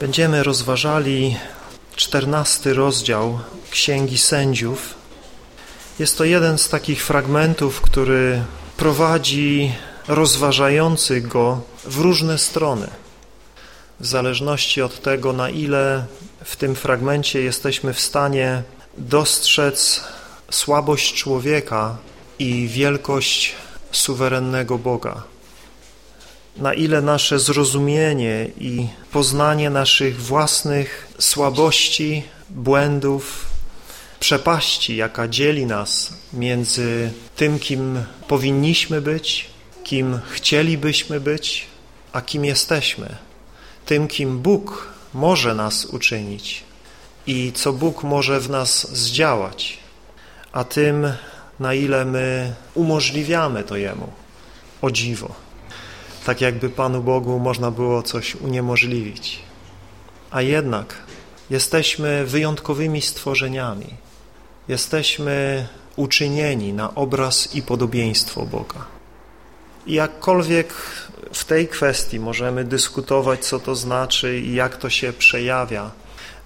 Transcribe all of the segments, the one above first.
Będziemy rozważali czternasty rozdział Księgi Sędziów. Jest to jeden z takich fragmentów, który prowadzi rozważających go w różne strony. W zależności od tego, na ile w tym fragmencie jesteśmy w stanie dostrzec słabość człowieka i wielkość suwerennego Boga na ile nasze zrozumienie i poznanie naszych własnych słabości, błędów, przepaści, jaka dzieli nas między tym, kim powinniśmy być, kim chcielibyśmy być, a kim jesteśmy, tym, kim Bóg może nas uczynić i co Bóg może w nas zdziałać, a tym, na ile my umożliwiamy to Jemu. O dziwo tak jakby Panu Bogu można było coś uniemożliwić. A jednak jesteśmy wyjątkowymi stworzeniami. Jesteśmy uczynieni na obraz i podobieństwo Boga. I jakkolwiek w tej kwestii możemy dyskutować, co to znaczy i jak to się przejawia,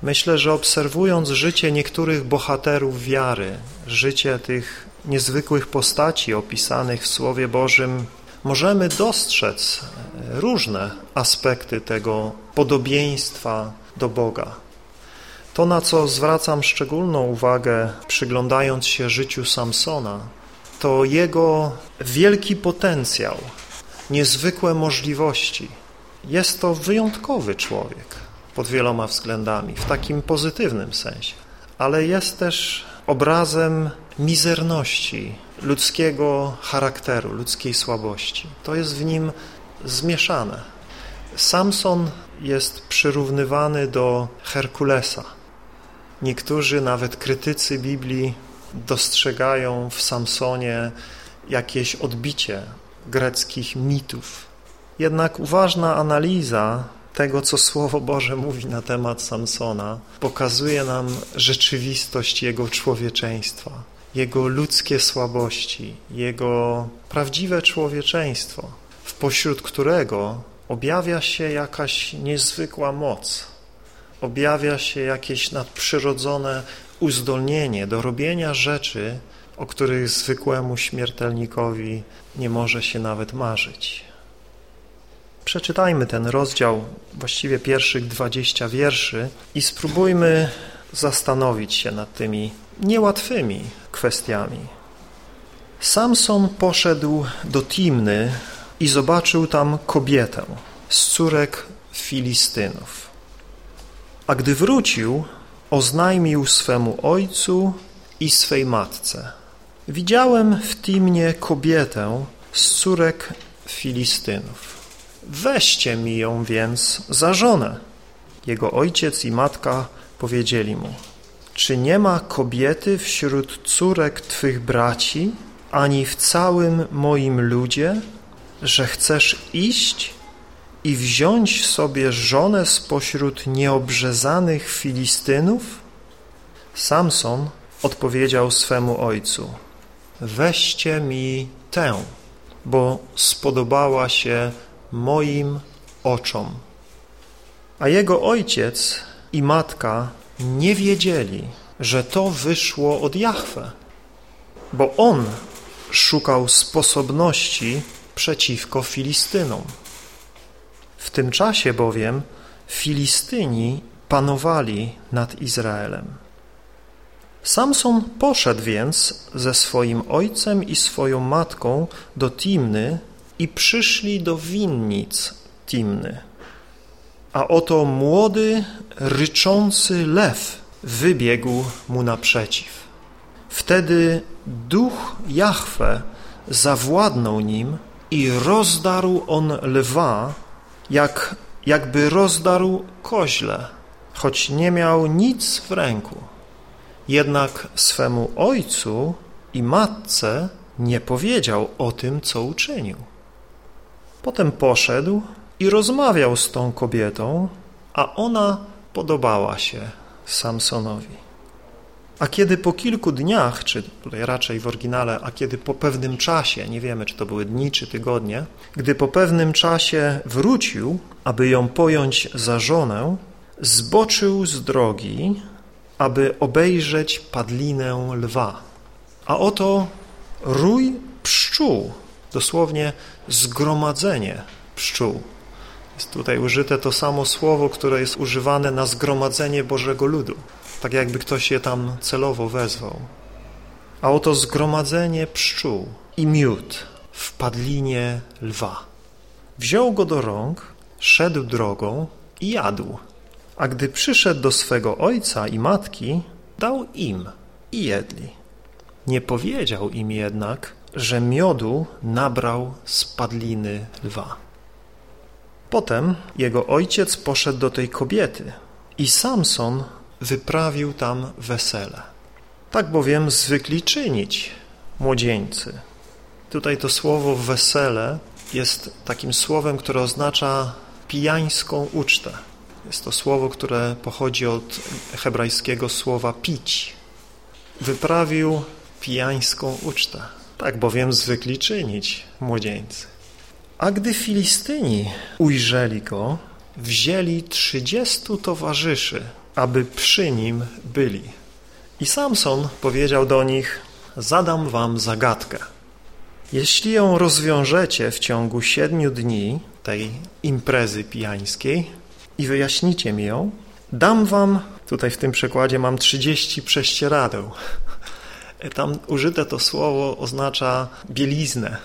myślę, że obserwując życie niektórych bohaterów wiary, życie tych niezwykłych postaci opisanych w Słowie Bożym, możemy dostrzec różne aspekty tego podobieństwa do Boga. To, na co zwracam szczególną uwagę, przyglądając się życiu Samsona, to jego wielki potencjał, niezwykłe możliwości. Jest to wyjątkowy człowiek pod wieloma względami, w takim pozytywnym sensie, ale jest też obrazem mizerności ludzkiego charakteru, ludzkiej słabości. To jest w nim zmieszane. Samson jest przyrównywany do Herkulesa. Niektórzy, nawet krytycy Biblii, dostrzegają w Samsonie jakieś odbicie greckich mitów. Jednak uważna analiza tego, co Słowo Boże mówi na temat Samsona, pokazuje nam rzeczywistość jego człowieczeństwa jego ludzkie słabości, jego prawdziwe człowieczeństwo, w pośród którego objawia się jakaś niezwykła moc, objawia się jakieś nadprzyrodzone uzdolnienie do robienia rzeczy, o których zwykłemu śmiertelnikowi nie może się nawet marzyć. Przeczytajmy ten rozdział, właściwie pierwszych dwadzieścia wierszy i spróbujmy zastanowić się nad tymi niełatwymi kwestiami. Samson poszedł do Timny i zobaczył tam kobietę z córek Filistynów. A gdy wrócił, oznajmił swemu ojcu i swej matce. Widziałem w Timnie kobietę z córek Filistynów. Weźcie mi ją więc za żonę. Jego ojciec i matka powiedzieli mu – czy nie ma kobiety wśród córek Twych braci, ani w całym moim ludzie, że chcesz iść i wziąć sobie żonę spośród nieobrzezanych Filistynów? Samson odpowiedział swemu ojcu, weźcie mi tę, bo spodobała się moim oczom. A jego ojciec i matka nie wiedzieli, że to wyszło od Jahwe, bo On szukał sposobności przeciwko Filistynom. W tym czasie bowiem Filistyni panowali nad Izraelem. Samson poszedł więc ze swoim ojcem i swoją matką do Timny i przyszli do winnic Timny. A oto młody, ryczący lew wybiegł mu naprzeciw. Wtedy duch Jahwe zawładnął nim i rozdarł on lwa, jak, jakby rozdarł koźle, choć nie miał nic w ręku. Jednak swemu ojcu i matce nie powiedział o tym, co uczynił. Potem poszedł i rozmawiał z tą kobietą, a ona podobała się Samsonowi. A kiedy po kilku dniach, czy tutaj raczej w oryginale, a kiedy po pewnym czasie, nie wiemy, czy to były dni, czy tygodnie, gdy po pewnym czasie wrócił, aby ją pojąć za żonę, zboczył z drogi, aby obejrzeć padlinę lwa. A oto rój pszczół, dosłownie zgromadzenie pszczół. Jest tutaj użyte to samo słowo, które jest używane na zgromadzenie Bożego Ludu. Tak jakby ktoś je tam celowo wezwał. A oto zgromadzenie pszczół i miód w padlinie lwa. Wziął go do rąk, szedł drogą i jadł. A gdy przyszedł do swego ojca i matki, dał im i jedli. Nie powiedział im jednak, że miodu nabrał z padliny lwa. Potem jego ojciec poszedł do tej kobiety i Samson wyprawił tam wesele. Tak bowiem zwykli czynić młodzieńcy. Tutaj to słowo wesele jest takim słowem, które oznacza pijańską ucztę. Jest to słowo, które pochodzi od hebrajskiego słowa pić. Wyprawił pijańską ucztę. Tak bowiem zwykli czynić młodzieńcy. A gdy Filistyni ujrzeli go, wzięli trzydziestu towarzyszy, aby przy nim byli. I Samson powiedział do nich, zadam wam zagadkę. Jeśli ją rozwiążecie w ciągu siedmiu dni tej imprezy pijańskiej i wyjaśnicie mi ją, dam wam, tutaj w tym przekładzie mam 30 prześcieradeł. Tam użyte to słowo oznacza bieliznę.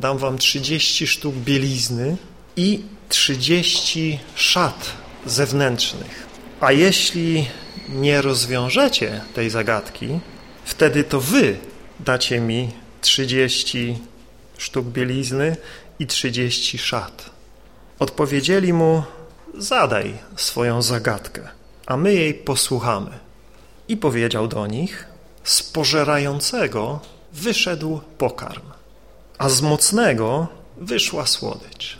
Dam wam 30 sztuk bielizny i 30 szat zewnętrznych. A jeśli nie rozwiążecie tej zagadki, wtedy to wy dacie mi 30 sztuk bielizny i 30 szat. Odpowiedzieli mu, zadaj swoją zagadkę, a my jej posłuchamy. I powiedział do nich, z pożerającego wyszedł pokarm, a z mocnego wyszła słodycz.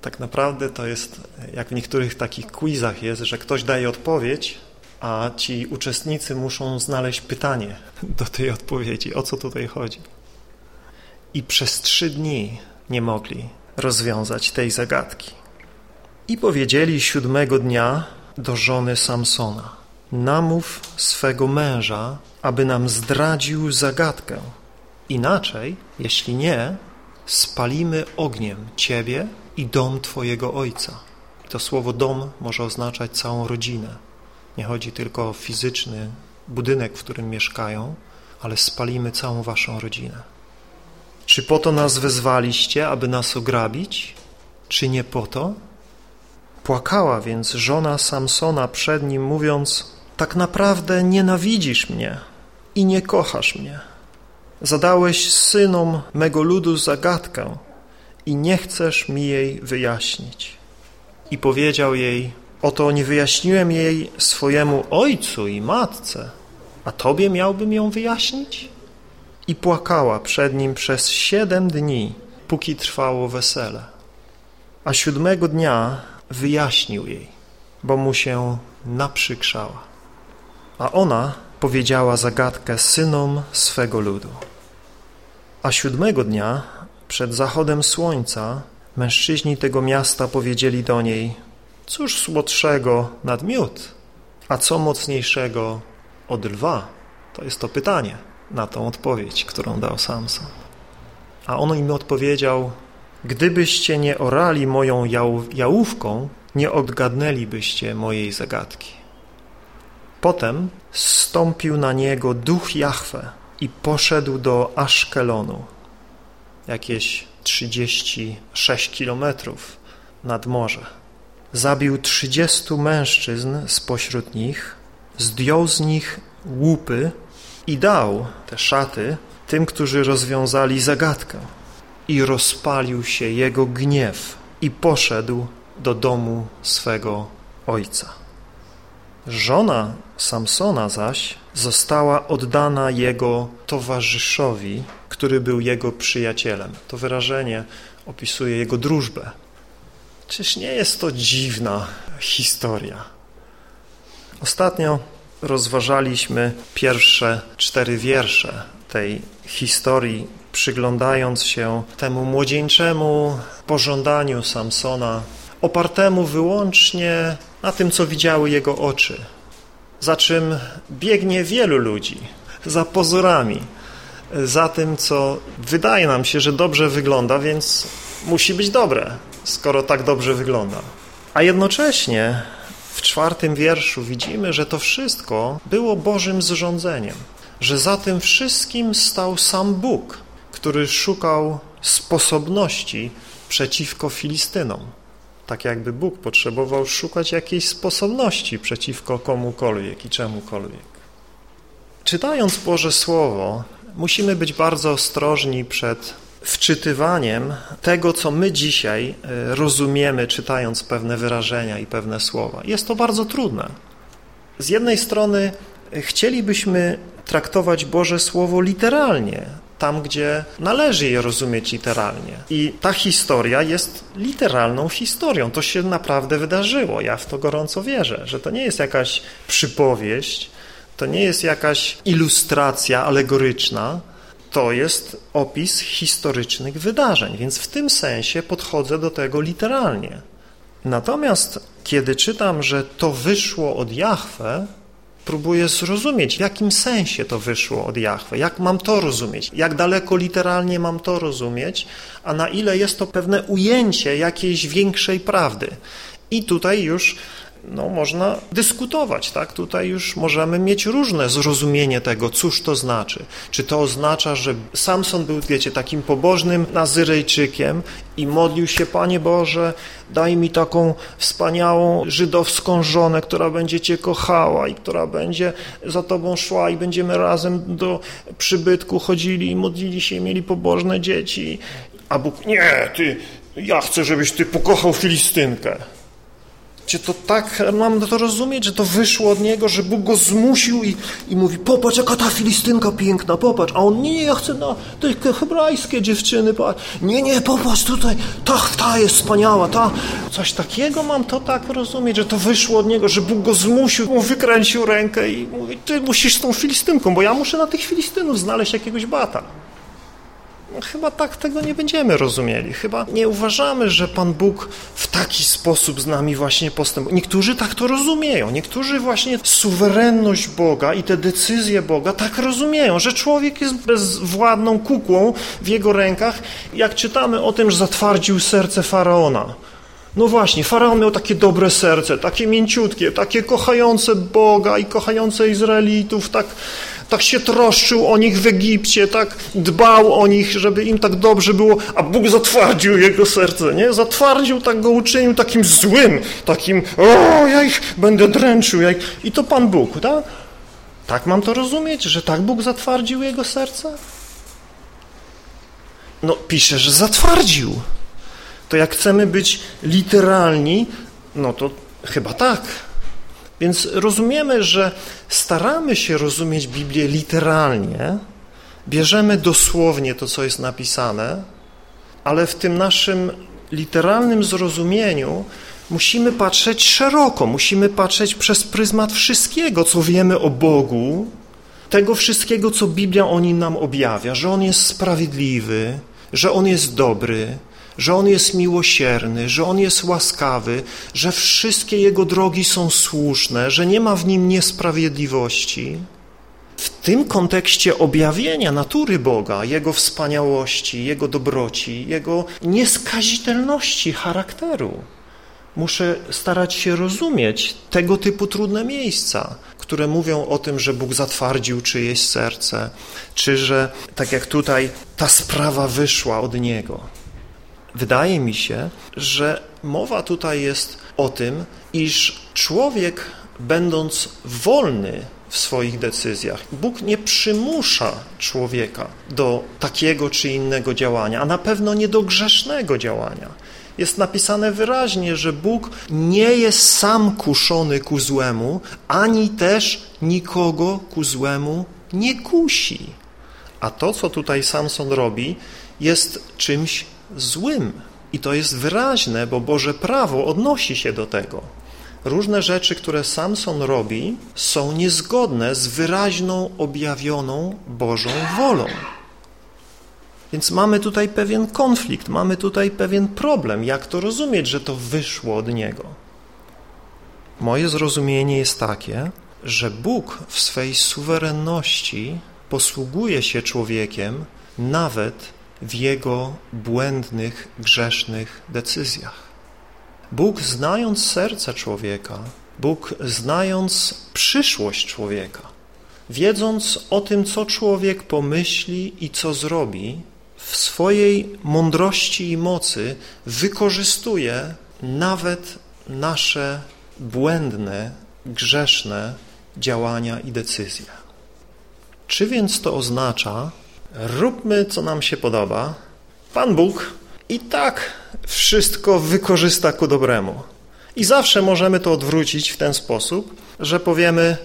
Tak naprawdę to jest, jak w niektórych takich quizach jest, że ktoś daje odpowiedź, a ci uczestnicy muszą znaleźć pytanie do tej odpowiedzi, o co tutaj chodzi. I przez trzy dni nie mogli rozwiązać tej zagadki. I powiedzieli siódmego dnia do żony Samsona, namów swego męża, aby nam zdradził zagadkę. Inaczej, jeśli nie, spalimy ogniem ciebie i dom twojego ojca. To słowo dom może oznaczać całą rodzinę. Nie chodzi tylko o fizyczny budynek, w którym mieszkają, ale spalimy całą waszą rodzinę. Czy po to nas wezwaliście, aby nas ograbić? Czy nie po to? Płakała więc żona Samsona przed nim, mówiąc, tak naprawdę nienawidzisz mnie i nie kochasz mnie. Zadałeś synom mego ludu zagadkę i nie chcesz mi jej wyjaśnić. I powiedział jej, Oto nie wyjaśniłem jej swojemu ojcu i matce, a tobie miałbym ją wyjaśnić? I płakała przed nim przez siedem dni, póki trwało wesele. A siódmego dnia wyjaśnił jej, bo mu się naprzykrzała. A ona powiedziała zagadkę synom swego ludu. A siódmego dnia, przed zachodem słońca, mężczyźni tego miasta powiedzieli do niej Cóż słodszego nad miód, a co mocniejszego od lwa? To jest to pytanie na tą odpowiedź, którą dał Samson. A on im odpowiedział, gdybyście nie orali moją jałówką, nie odgadnęlibyście mojej zagadki. Potem stąpił na niego duch Jahwe i poszedł do Aszkelonu, jakieś 36 kilometrów nad morze zabił trzydziestu mężczyzn spośród nich, zdjął z nich łupy i dał te szaty tym, którzy rozwiązali zagadkę. I rozpalił się jego gniew i poszedł do domu swego ojca. Żona Samsona zaś została oddana jego towarzyszowi, który był jego przyjacielem. To wyrażenie opisuje jego drużbę Czyż nie jest to dziwna historia? Ostatnio rozważaliśmy pierwsze cztery wiersze tej historii, przyglądając się temu młodzieńczemu pożądaniu Samsona, opartemu wyłącznie na tym, co widziały jego oczy, za czym biegnie wielu ludzi, za pozorami, za tym, co wydaje nam się, że dobrze wygląda, więc musi być dobre, skoro tak dobrze wygląda. A jednocześnie w czwartym wierszu widzimy, że to wszystko było Bożym zrządzeniem, że za tym wszystkim stał sam Bóg, który szukał sposobności przeciwko Filistynom. Tak jakby Bóg potrzebował szukać jakiejś sposobności przeciwko komukolwiek i czemukolwiek. Czytając Boże Słowo, musimy być bardzo ostrożni przed wczytywaniem tego, co my dzisiaj e, rozumiemy, czytając pewne wyrażenia i pewne słowa. Jest to bardzo trudne. Z jednej strony chcielibyśmy traktować Boże Słowo literalnie, tam, gdzie należy je rozumieć literalnie. I ta historia jest literalną historią. To się naprawdę wydarzyło. Ja w to gorąco wierzę, że to nie jest jakaś przypowieść, to nie jest jakaś ilustracja alegoryczna, to jest opis historycznych wydarzeń, więc w tym sensie podchodzę do tego literalnie. Natomiast kiedy czytam, że to wyszło od Jahwe, próbuję zrozumieć, w jakim sensie to wyszło od Jahwe, jak mam to rozumieć, jak daleko literalnie mam to rozumieć, a na ile jest to pewne ujęcie jakiejś większej prawdy. I tutaj już no, można dyskutować, tak? Tutaj już możemy mieć różne zrozumienie tego, cóż to znaczy. Czy to oznacza, że Samson był, wiecie, takim pobożnym Nazyrejczykiem i modlił się, Panie Boże, daj mi taką wspaniałą żydowską żonę, która będzie Cię kochała i która będzie za Tobą szła i będziemy razem do przybytku chodzili i modlili się i mieli pobożne dzieci. A Bóg, nie, Ty, ja chcę, żebyś Ty pokochał Filistynkę. Czy to tak mam to rozumieć, że to wyszło od niego, że Bóg go zmusił i, i mówi, popatrz jaka ta Filistynka piękna, popatrz. A on, nie, nie, ja chcę na te hebrajskie dziewczyny, popatrz. Nie, nie, popatrz tutaj, ta, ta jest wspaniała, ta. Coś takiego mam to tak rozumieć, że to wyszło od niego, że Bóg go zmusił, mu wykręcił rękę i mówi, ty musisz z tą Filistynką, bo ja muszę na tych Filistynów znaleźć jakiegoś bata chyba tak tego nie będziemy rozumieli. Chyba nie uważamy, że Pan Bóg w taki sposób z nami właśnie postępuje. Niektórzy tak to rozumieją. Niektórzy właśnie suwerenność Boga i te decyzje Boga tak rozumieją, że człowiek jest bezwładną kukłą w jego rękach. Jak czytamy o tym, że zatwardził serce Faraona. No właśnie, Faraon miał takie dobre serce, takie mięciutkie, takie kochające Boga i kochające Izraelitów, tak tak się troszczył o nich w Egipcie, tak dbał o nich, żeby im tak dobrze było, a Bóg zatwardził jego serce, nie? Zatwardził, tak go uczynił takim złym, takim, o, ja ich będę dręczył. Ja ich... I to Pan Bóg, tak? Tak mam to rozumieć, że tak Bóg zatwardził jego serce? No, pisze, że zatwardził. To jak chcemy być literalni, no to chyba tak. Więc rozumiemy, że staramy się rozumieć Biblię literalnie, bierzemy dosłownie to, co jest napisane, ale w tym naszym literalnym zrozumieniu musimy patrzeć szeroko, musimy patrzeć przez pryzmat wszystkiego, co wiemy o Bogu, tego wszystkiego, co Biblia o Nim nam objawia, że On jest sprawiedliwy, że On jest dobry, że On jest miłosierny, że On jest łaskawy, że wszystkie Jego drogi są słuszne, że nie ma w Nim niesprawiedliwości. W tym kontekście objawienia natury Boga, Jego wspaniałości, Jego dobroci, Jego nieskazitelności charakteru, muszę starać się rozumieć tego typu trudne miejsca, które mówią o tym, że Bóg zatwardził czyjeś serce, czy że, tak jak tutaj, ta sprawa wyszła od Niego. Wydaje mi się, że mowa tutaj jest o tym, iż człowiek, będąc wolny w swoich decyzjach, Bóg nie przymusza człowieka do takiego czy innego działania, a na pewno nie do grzesznego działania. Jest napisane wyraźnie, że Bóg nie jest sam kuszony ku złemu, ani też nikogo ku złemu nie kusi. A to, co tutaj Samson robi, jest czymś złym. I to jest wyraźne, bo Boże prawo odnosi się do tego. Różne rzeczy, które Samson robi, są niezgodne z wyraźną, objawioną Bożą wolą. Więc mamy tutaj pewien konflikt, mamy tutaj pewien problem, jak to rozumieć, że to wyszło od Niego. Moje zrozumienie jest takie, że Bóg w swej suwerenności posługuje się człowiekiem nawet w jego błędnych, grzesznych decyzjach. Bóg znając serce człowieka, Bóg znając przyszłość człowieka, wiedząc o tym, co człowiek pomyśli i co zrobi, w swojej mądrości i mocy wykorzystuje nawet nasze błędne, grzeszne działania i decyzje. Czy więc to oznacza, róbmy co nam się podoba, Pan Bóg i tak wszystko wykorzysta ku dobremu. I zawsze możemy to odwrócić w ten sposób, że powiemy,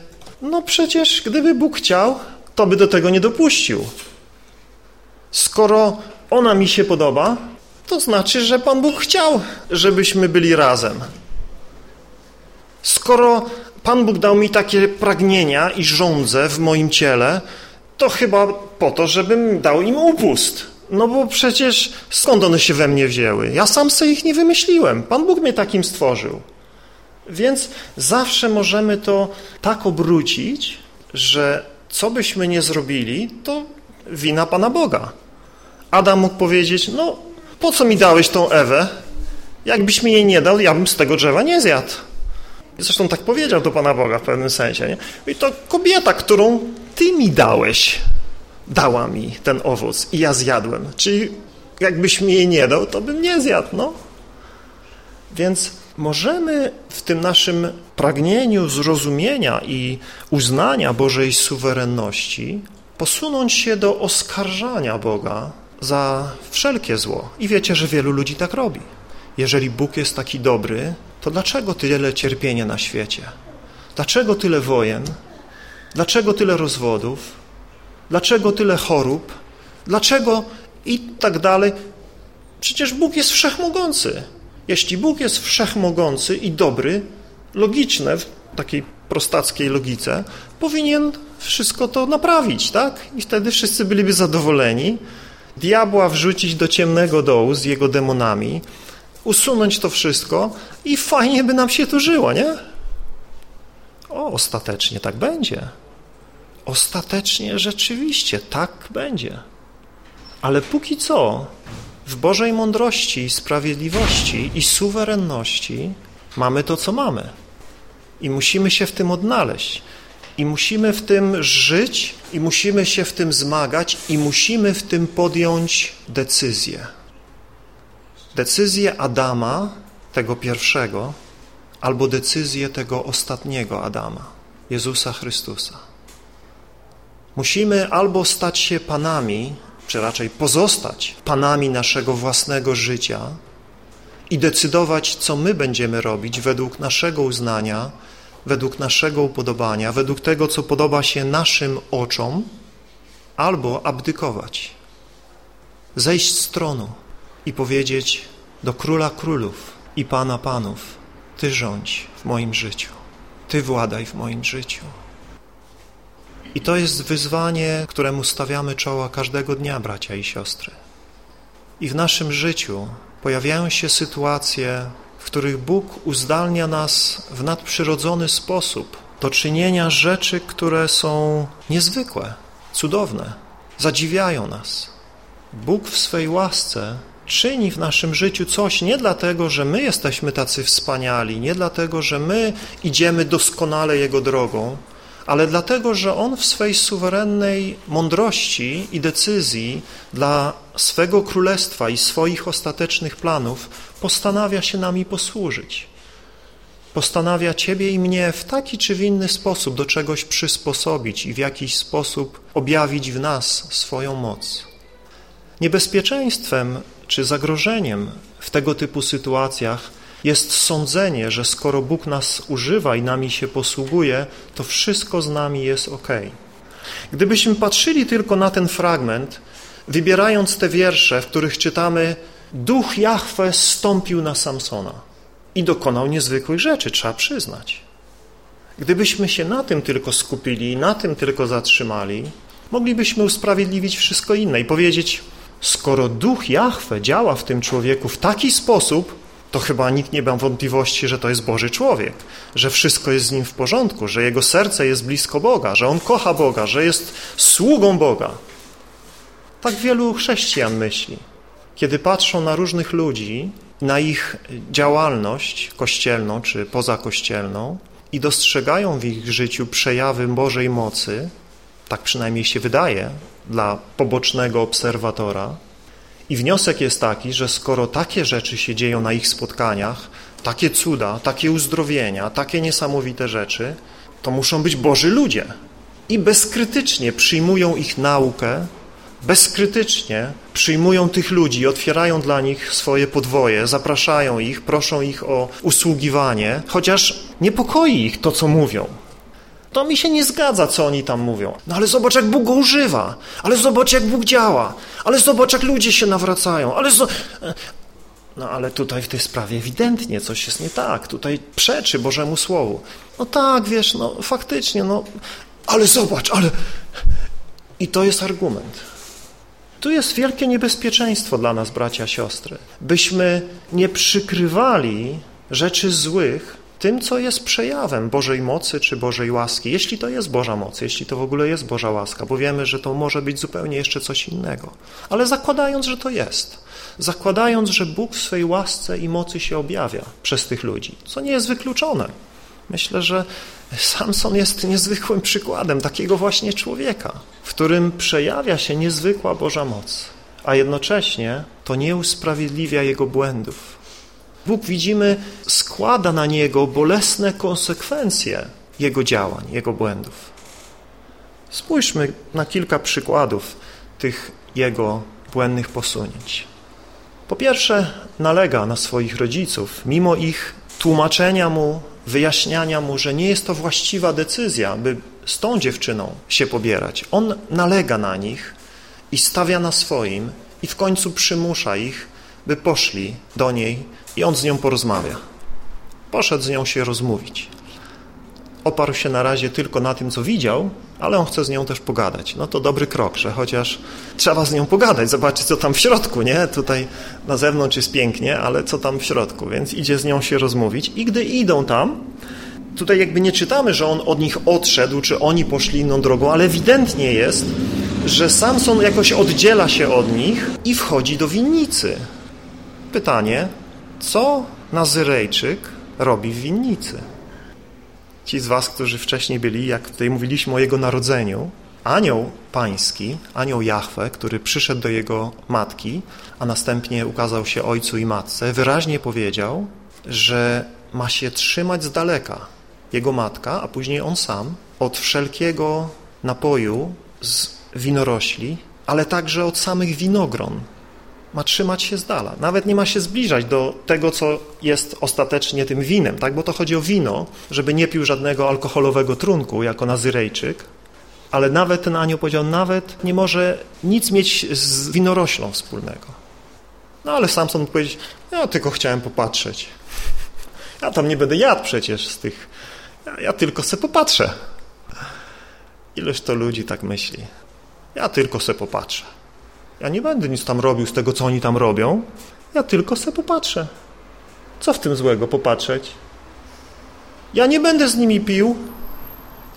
no przecież gdyby Bóg chciał, to by do tego nie dopuścił. Skoro ona mi się podoba, to znaczy, że Pan Bóg chciał, żebyśmy byli razem. Skoro Pan Bóg dał mi takie pragnienia i żądze w moim ciele, to chyba po to, żebym dał im upust. No bo przecież skąd one się we mnie wzięły? Ja sam sobie ich nie wymyśliłem. Pan Bóg mnie takim stworzył. Więc zawsze możemy to tak obrócić, że co byśmy nie zrobili, to wina Pana Boga. Adam mógł powiedzieć, no po co mi dałeś tą Ewę? Jakbyś mi jej nie dał, ja bym z tego drzewa nie zjadł. Zresztą tak powiedział do Pana Boga w pewnym sensie. Nie? I to kobieta, którą Ty mi dałeś, dała mi ten owoc i ja zjadłem. Czyli jakbyś mi jej nie dał, to bym nie zjadł, no. Więc możemy w tym naszym pragnieniu zrozumienia i uznania Bożej suwerenności posunąć się do oskarżania Boga za wszelkie zło. I wiecie, że wielu ludzi tak robi. Jeżeli Bóg jest taki dobry, to dlaczego tyle cierpienia na świecie? Dlaczego tyle wojen? Dlaczego tyle rozwodów? Dlaczego tyle chorób? Dlaczego i tak dalej? Przecież Bóg jest wszechmogący. Jeśli Bóg jest wszechmogący i dobry, logiczne w takiej prostackiej logice, powinien wszystko to naprawić, tak? I wtedy wszyscy byliby zadowoleni. Diabła wrzucić do ciemnego dołu z jego demonami, usunąć to wszystko i fajnie by nam się tu żyło, nie? O, ostatecznie tak będzie. Ostatecznie rzeczywiście tak będzie. Ale póki co w Bożej mądrości, sprawiedliwości i suwerenności mamy to, co mamy. I musimy się w tym odnaleźć. I musimy w tym żyć, i musimy się w tym zmagać, i musimy w tym podjąć decyzję. Decyzję Adama, tego pierwszego, albo decyzję tego ostatniego Adama, Jezusa Chrystusa. Musimy albo stać się panami czy raczej pozostać panami naszego własnego życia i decydować, co my będziemy robić według naszego uznania, według naszego upodobania, według tego, co podoba się naszym oczom, albo abdykować, zejść z tronu i powiedzieć do Króla Królów i Pana Panów, Ty rządź w moim życiu, Ty władaj w moim życiu. I to jest wyzwanie, któremu stawiamy czoła każdego dnia, bracia i siostry. I w naszym życiu pojawiają się sytuacje, w których Bóg uzdalnia nas w nadprzyrodzony sposób do czynienia rzeczy, które są niezwykłe, cudowne, zadziwiają nas. Bóg w swej łasce czyni w naszym życiu coś nie dlatego, że my jesteśmy tacy wspaniali, nie dlatego, że my idziemy doskonale Jego drogą, ale dlatego, że On w swej suwerennej mądrości i decyzji dla swego królestwa i swoich ostatecznych planów postanawia się nami posłużyć. Postanawia Ciebie i mnie w taki czy w inny sposób do czegoś przysposobić i w jakiś sposób objawić w nas swoją moc. Niebezpieczeństwem czy zagrożeniem w tego typu sytuacjach jest sądzenie, że skoro Bóg nas używa i nami się posługuje, to wszystko z nami jest ok. Gdybyśmy patrzyli tylko na ten fragment, wybierając te wiersze, w których czytamy Duch Jahwe stąpił na Samsona i dokonał niezwykłych rzeczy, trzeba przyznać. Gdybyśmy się na tym tylko skupili na tym tylko zatrzymali, moglibyśmy usprawiedliwić wszystko inne i powiedzieć, skoro duch Jahwe działa w tym człowieku w taki sposób, to chyba nikt nie ma wątpliwości, że to jest Boży człowiek, że wszystko jest z nim w porządku, że jego serce jest blisko Boga, że on kocha Boga, że jest sługą Boga. Tak wielu chrześcijan myśli. Kiedy patrzą na różnych ludzi, na ich działalność kościelną czy pozakościelną i dostrzegają w ich życiu przejawy Bożej mocy, tak przynajmniej się wydaje dla pobocznego obserwatora, i wniosek jest taki, że skoro takie rzeczy się dzieją na ich spotkaniach, takie cuda, takie uzdrowienia, takie niesamowite rzeczy, to muszą być Boży ludzie. I bezkrytycznie przyjmują ich naukę, bezkrytycznie przyjmują tych ludzi, otwierają dla nich swoje podwoje, zapraszają ich, proszą ich o usługiwanie, chociaż niepokoi ich to, co mówią. To mi się nie zgadza, co oni tam mówią. No ale zobacz, jak Bóg używa. Ale zobacz, jak Bóg działa. Ale zobacz, jak ludzie się nawracają. Ale zo... No ale tutaj w tej sprawie ewidentnie coś jest nie tak. Tutaj przeczy Bożemu Słowu. No tak, wiesz, no faktycznie, no ale zobacz, ale... I to jest argument. Tu jest wielkie niebezpieczeństwo dla nas, bracia, siostry. Byśmy nie przykrywali rzeczy złych tym, co jest przejawem Bożej mocy czy Bożej łaski, jeśli to jest Boża moc, jeśli to w ogóle jest Boża łaska, bo wiemy, że to może być zupełnie jeszcze coś innego. Ale zakładając, że to jest, zakładając, że Bóg w swej łasce i mocy się objawia przez tych ludzi, co nie jest wykluczone. Myślę, że Samson jest niezwykłym przykładem takiego właśnie człowieka, w którym przejawia się niezwykła Boża moc, a jednocześnie to nie usprawiedliwia jego błędów, Bóg, widzimy, składa na niego bolesne konsekwencje jego działań, jego błędów. Spójrzmy na kilka przykładów tych jego błędnych posunięć. Po pierwsze, nalega na swoich rodziców, mimo ich tłumaczenia mu, wyjaśniania mu, że nie jest to właściwa decyzja, by z tą dziewczyną się pobierać. On nalega na nich i stawia na swoim i w końcu przymusza ich, by poszli do niej i on z nią porozmawia. Poszedł z nią się rozmówić. Oparł się na razie tylko na tym, co widział, ale on chce z nią też pogadać. No to dobry krok, że chociaż trzeba z nią pogadać, zobaczyć, co tam w środku, nie? Tutaj na zewnątrz jest pięknie, ale co tam w środku, więc idzie z nią się rozmówić i gdy idą tam, tutaj jakby nie czytamy, że on od nich odszedł, czy oni poszli inną drogą, ale ewidentnie jest, że Samson jakoś oddziela się od nich i wchodzi do winnicy. Pytanie, co Nazyrejczyk robi w winnicy? Ci z was, którzy wcześniej byli, jak tutaj mówiliśmy o jego narodzeniu, anioł pański, anioł Jahwe, który przyszedł do jego matki, a następnie ukazał się ojcu i matce, wyraźnie powiedział, że ma się trzymać z daleka jego matka, a później on sam, od wszelkiego napoju z winorośli, ale także od samych winogron, ma trzymać się z dala. Nawet nie ma się zbliżać do tego, co jest ostatecznie tym winem, tak? bo to chodzi o wino, żeby nie pił żadnego alkoholowego trunku jako nazyrejczyk, ale nawet ten anioł powiedział, nawet nie może nic mieć z winoroślą wspólnego. No ale Samson powiedział, ja tylko chciałem popatrzeć. Ja tam nie będę jadł przecież z tych, ja, ja tylko se popatrzę. Ileż to ludzi tak myśli. Ja tylko se popatrzę. Ja nie będę nic tam robił z tego, co oni tam robią. Ja tylko se popatrzę. Co w tym złego popatrzeć? Ja nie będę z nimi pił.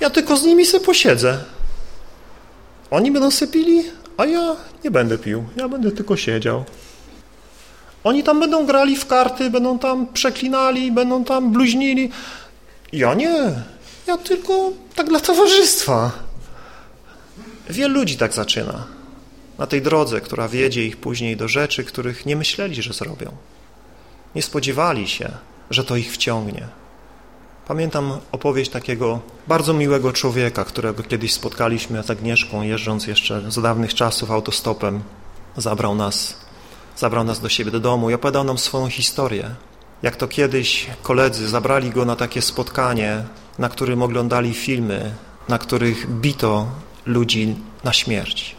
Ja tylko z nimi se posiedzę. Oni będą se pili, a ja nie będę pił. Ja będę tylko siedział. Oni tam będą grali w karty, będą tam przeklinali, będą tam bluźnili. Ja nie. Ja tylko tak dla towarzystwa. Wielu ludzi tak zaczyna na tej drodze, która wiedzie ich później do rzeczy, których nie myśleli, że zrobią. Nie spodziewali się, że to ich wciągnie. Pamiętam opowieść takiego bardzo miłego człowieka, którego kiedyś spotkaliśmy z Agnieszką, jeżdżąc jeszcze z dawnych czasów autostopem. Zabrał nas, zabrał nas do siebie do domu i opowiadał nam swoją historię. Jak to kiedyś koledzy zabrali go na takie spotkanie, na którym oglądali filmy, na których bito ludzi na śmierć.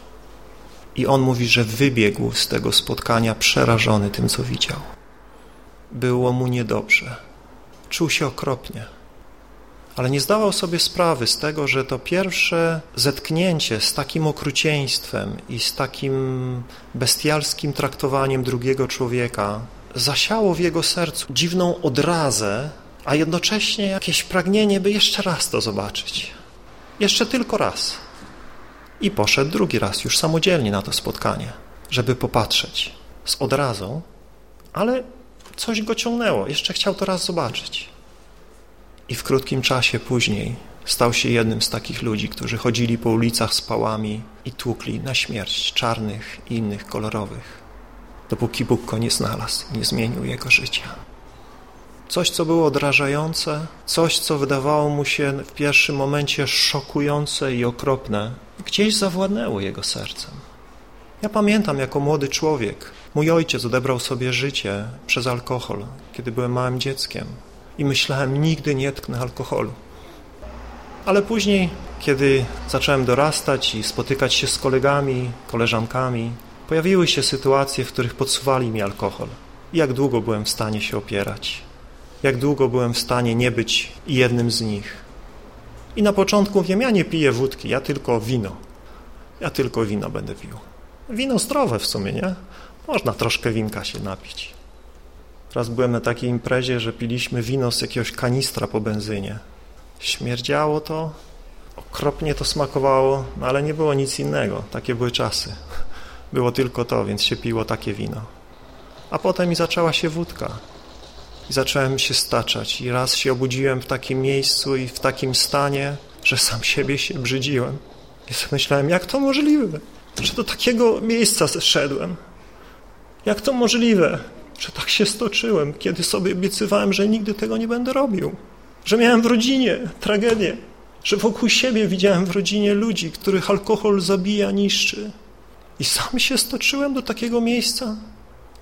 I on mówi, że wybiegł z tego spotkania przerażony tym, co widział. Było mu niedobrze. Czuł się okropnie. ale nie zdawał sobie sprawy z tego, że to pierwsze zetknięcie z takim okrucieństwem i z takim bestialskim traktowaniem drugiego człowieka zasiało w jego sercu dziwną odrazę, a jednocześnie jakieś pragnienie, by jeszcze raz to zobaczyć. Jeszcze tylko raz. I poszedł drugi raz już samodzielnie na to spotkanie, żeby popatrzeć z odrazą, ale coś go ciągnęło, jeszcze chciał to raz zobaczyć. I w krótkim czasie później stał się jednym z takich ludzi, którzy chodzili po ulicach z pałami i tłukli na śmierć czarnych i innych kolorowych, dopóki Bóg go nie znalazł nie zmienił jego życia. Coś, co było odrażające, coś, co wydawało mu się w pierwszym momencie szokujące i okropne, gdzieś zawładnęło jego sercem. Ja pamiętam jako młody człowiek, mój ojciec odebrał sobie życie przez alkohol, kiedy byłem małym dzieckiem i myślałem, nigdy nie tknę alkoholu. Ale później, kiedy zacząłem dorastać i spotykać się z kolegami, koleżankami, pojawiły się sytuacje, w których podsuwali mi alkohol. I jak długo byłem w stanie się opierać? Jak długo byłem w stanie nie być jednym z nich? I na początku wiem, ja nie piję wódki, ja tylko wino. Ja tylko wino będę pił. Wino zdrowe w sumie, nie? Można troszkę winka się napić. Raz byłem na takiej imprezie, że piliśmy wino z jakiegoś kanistra po benzynie. Śmierdziało to, okropnie to smakowało, no ale nie było nic innego. Takie były czasy. Było tylko to, więc się piło takie wino. A potem i zaczęła się wódka. I zacząłem się staczać. I raz się obudziłem w takim miejscu i w takim stanie, że sam siebie się brzydziłem. I sobie myślałem, jak to możliwe, że do takiego miejsca zeszedłem. Jak to możliwe, że tak się stoczyłem, kiedy sobie obiecywałem, że nigdy tego nie będę robił, że miałem w rodzinie tragedię, że wokół siebie widziałem w rodzinie ludzi, których alkohol zabija, niszczy. I sam się stoczyłem do takiego miejsca,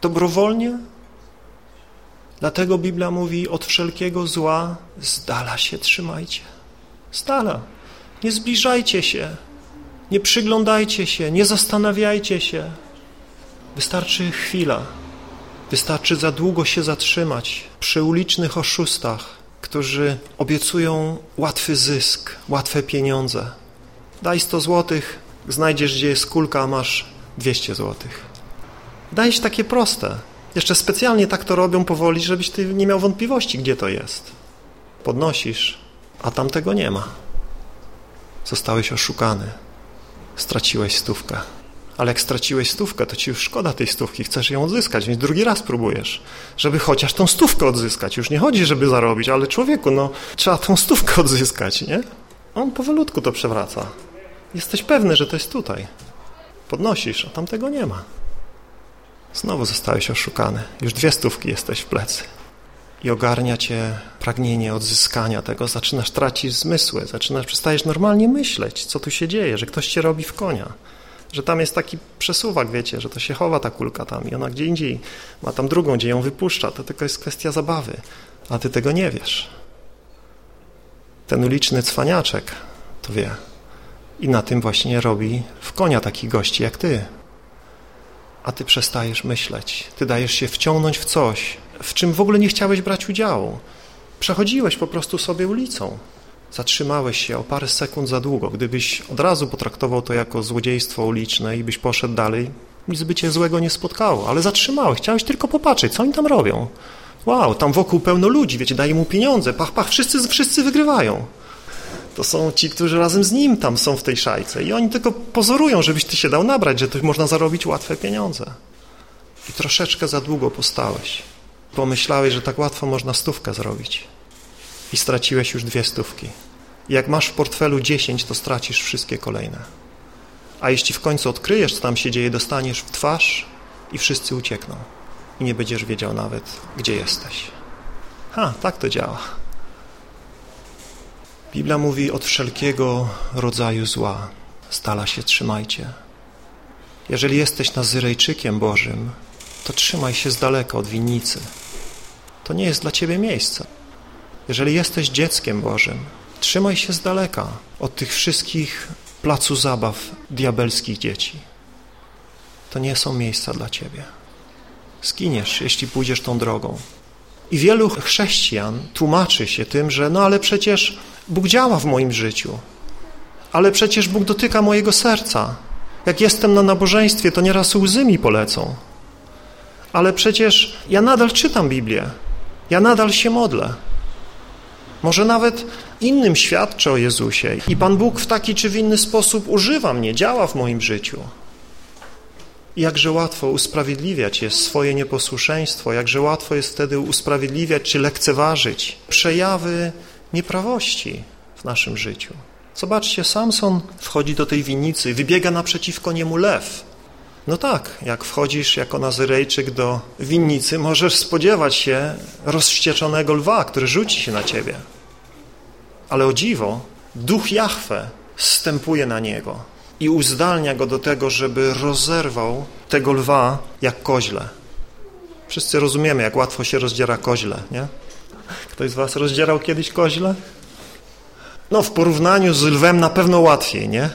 dobrowolnie. Dlatego Biblia mówi, od wszelkiego zła z dala się trzymajcie. Z dala. Nie zbliżajcie się, nie przyglądajcie się, nie zastanawiajcie się. Wystarczy chwila, Wystarczy za długo się zatrzymać przy ulicznych oszustach, którzy obiecują łatwy zysk, łatwe pieniądze. Daj 100 złotych, znajdziesz gdzie jest kulka, a masz 200 złotych. Dajesz takie proste. Jeszcze specjalnie tak to robią powoli, żebyś ty nie miał wątpliwości, gdzie to jest. Podnosisz, a tam tego nie ma. Zostałeś oszukany. Straciłeś stówkę ale jak straciłeś stówkę, to ci już szkoda tej stówki, chcesz ją odzyskać, więc drugi raz próbujesz, żeby chociaż tą stówkę odzyskać. Już nie chodzi, żeby zarobić, ale człowieku, no trzeba tą stówkę odzyskać, nie? On powolutku to przewraca. Jesteś pewny, że to jest tutaj. Podnosisz, a tam tego nie ma. Znowu zostałeś oszukany. Już dwie stówki jesteś w plecy. I ogarnia cię pragnienie odzyskania tego. Zaczynasz tracić zmysły, zaczynasz, przestajesz normalnie myśleć, co tu się dzieje, że ktoś cię robi w konia że tam jest taki przesuwak, wiecie, że to się chowa ta kulka tam i ona gdzie indziej ma tam drugą, gdzie ją wypuszcza, to tylko jest kwestia zabawy, a ty tego nie wiesz. Ten uliczny cwaniaczek to wie i na tym właśnie robi w konia takich gości jak ty. A ty przestajesz myśleć, ty dajesz się wciągnąć w coś, w czym w ogóle nie chciałeś brać udziału. Przechodziłeś po prostu sobie ulicą, zatrzymałeś się o parę sekund za długo. Gdybyś od razu potraktował to jako złodziejstwo uliczne i byś poszedł dalej, nic by cię złego nie spotkało, ale zatrzymałeś, chciałeś tylko popatrzeć, co oni tam robią. Wow, tam wokół pełno ludzi, wiecie, daje mu pieniądze, pach, pach, wszyscy, wszyscy wygrywają. To są ci, którzy razem z nim tam są w tej szajce i oni tylko pozorują, żebyś ty się dał nabrać, że tu można zarobić łatwe pieniądze. I troszeczkę za długo postałeś. Pomyślałeś, że tak łatwo można stówkę zrobić i straciłeś już dwie stówki. Jak masz w portfelu dziesięć, to stracisz wszystkie kolejne. A jeśli w końcu odkryjesz, co tam się dzieje, dostaniesz w twarz i wszyscy uciekną. I nie będziesz wiedział nawet, gdzie jesteś. Ha, tak to działa. Biblia mówi od wszelkiego rodzaju zła. Stala się trzymajcie. Jeżeli jesteś Nazyrejczykiem Bożym, to trzymaj się z daleka od winnicy. To nie jest dla ciebie miejsce. Jeżeli jesteś dzieckiem Bożym, trzymaj się z daleka od tych wszystkich placu zabaw diabelskich dzieci. To nie są miejsca dla ciebie. Skiniesz, jeśli pójdziesz tą drogą. I wielu chrześcijan tłumaczy się tym, że no ale przecież Bóg działa w moim życiu, ale przecież Bóg dotyka mojego serca. Jak jestem na nabożeństwie, to nieraz łzy mi polecą. Ale przecież ja nadal czytam Biblię. Ja nadal się modlę. Może nawet innym świadczę o Jezusie i Pan Bóg w taki czy w inny sposób używa mnie, działa w moim życiu. jakże łatwo usprawiedliwiać jest swoje nieposłuszeństwo, jakże łatwo jest wtedy usprawiedliwiać czy lekceważyć przejawy nieprawości w naszym życiu. Zobaczcie, Samson wchodzi do tej winnicy, wybiega naprzeciwko niemu lew. No tak, jak wchodzisz jako Nazyrejczyk do winnicy, możesz spodziewać się rozwścieczonego lwa, który rzuci się na ciebie. Ale o dziwo, duch Jahwe stępuje na niego i uzdalnia go do tego, żeby rozerwał tego lwa jak koźle. Wszyscy rozumiemy, jak łatwo się rozdziera koźle, nie? Ktoś z was rozdzierał kiedyś koźle? No, w porównaniu z lwem na pewno łatwiej, nie?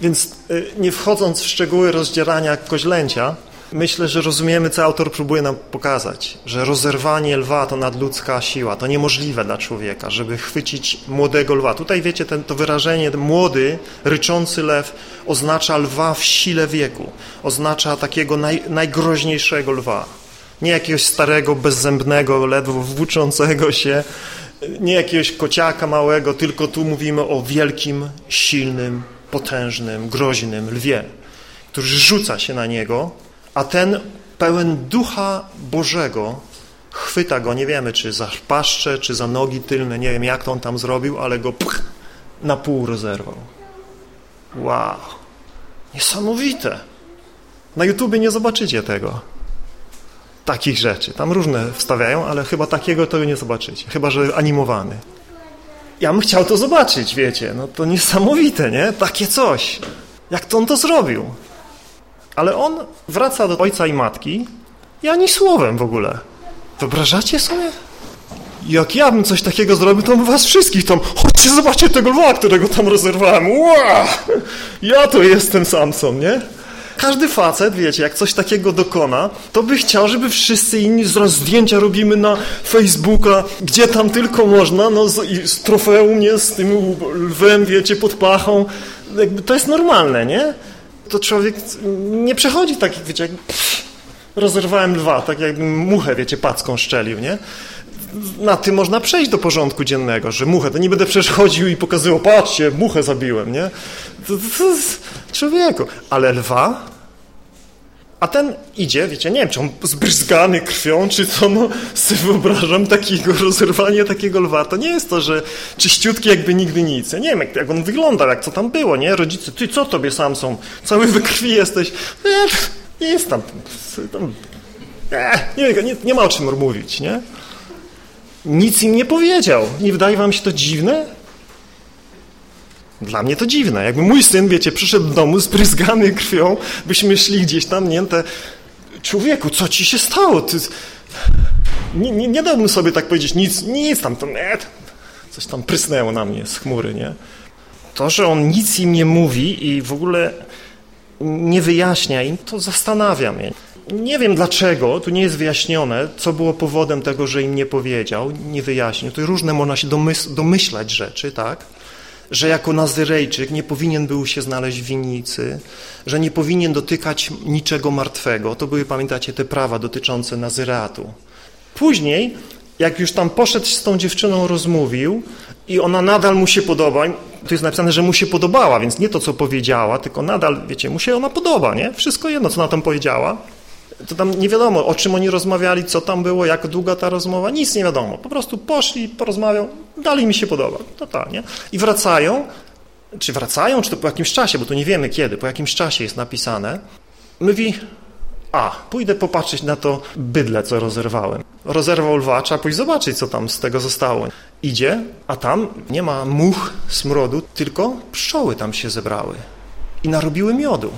Więc y, nie wchodząc w szczegóły rozdzierania koźlęcia, myślę, że rozumiemy, co autor próbuje nam pokazać, że rozerwanie lwa to nadludzka siła, to niemożliwe dla człowieka, żeby chwycić młodego lwa. Tutaj wiecie, ten, to wyrażenie młody, ryczący lew oznacza lwa w sile wieku, oznacza takiego naj, najgroźniejszego lwa. Nie jakiegoś starego, bezzębnego, ledwo włóczącego się, nie jakiegoś kociaka małego, tylko tu mówimy o wielkim, silnym, potężnym, groźnym lwie, który rzuca się na niego, a ten pełen ducha Bożego chwyta go, nie wiemy, czy za paszcze, czy za nogi tylne, nie wiem, jak to on tam zrobił, ale go pch, na pół rozerwał. Wow! Niesamowite! Na YouTubie nie zobaczycie tego. Takich rzeczy. Tam różne wstawiają, ale chyba takiego to nie zobaczycie. Chyba, że animowany ja bym chciał to zobaczyć, wiecie, no to niesamowite, nie? Takie coś. Jak to on to zrobił? Ale on wraca do ojca i matki i ani słowem w ogóle. Wyobrażacie sobie? Jak ja bym coś takiego zrobił, to bym was wszystkich tam, chodźcie, zobaczcie tego lwa, którego tam rozerwałem. Ua! Ja to jestem Samson, nie? Każdy facet, wiecie, jak coś takiego dokona, to by chciał, żeby wszyscy inni zaraz zdjęcia robimy na Facebooka, gdzie tam tylko można, no z, z trofeum, nie, z tym lwem, wiecie, pod pachą. Jakby to jest normalne, nie? To człowiek nie przechodzi takich, wiecie, jak pff, rozerwałem lwa, tak jakbym muchę, wiecie, packą szczelił, nie? Na tym można przejść do porządku dziennego, że muchę, to nie będę przeszchodził i pokazywał, patrzcie, muchę zabiłem, nie? To, to, to człowieku. Ale lwa? A ten idzie, wiecie, nie wiem, czy on zbryzgany krwią, czy co, no, sobie wyobrażam takiego rozerwanie takiego lwa. To nie jest to, że czyściutki jakby nigdy nic. Ja nie wiem, jak, jak on wygląda, jak co tam było, nie? Rodzice, ty co tobie sam są? Cały we krwi jesteś. Nie, nie jest tam, tam nie, nie, nie ma o czym mówić, nie? Nic im nie powiedział. Nie wydaje wam się to dziwne? Dla mnie to dziwne. Jakby mój syn, wiecie, przyszedł do domu spryzgany krwią, byśmy szli gdzieś tam, nie, te... Człowieku, co ci się stało? Ty... Nie, nie, nie dałbym sobie tak powiedzieć, nic, nic tam, to nie, coś tam prysnęło na mnie z chmury, nie? To, że on nic im nie mówi i w ogóle nie wyjaśnia im, to zastanawia mnie. Nie wiem dlaczego, tu nie jest wyjaśnione, co było powodem tego, że im nie powiedział, nie wyjaśnił. Tu różne można się domys domyślać rzeczy, tak? Że jako Nazyrejczyk nie powinien był się znaleźć w winnicy, że nie powinien dotykać niczego martwego. To były, pamiętacie, te prawa dotyczące Nazyreatu. Później, jak już tam poszedł z tą dziewczyną, rozmówił i ona nadal mu się podoba, to jest napisane, że mu się podobała, więc nie to, co powiedziała, tylko nadal, wiecie, mu się ona podoba, nie? Wszystko jedno, co na tam powiedziała to tam nie wiadomo, o czym oni rozmawiali, co tam było, jak długa ta rozmowa, nic nie wiadomo. Po prostu poszli, porozmawiał, dalej mi się podoba, totalnie. I wracają, czy wracają, czy to po jakimś czasie, bo tu nie wiemy kiedy, po jakimś czasie jest napisane, mówi, a, pójdę popatrzeć na to bydle, co rozerwałem. Rozerwał lwa, trzeba pójść zobaczyć, co tam z tego zostało. Idzie, a tam nie ma much, smrodu, tylko pszczoły tam się zebrały i narobiły miodu.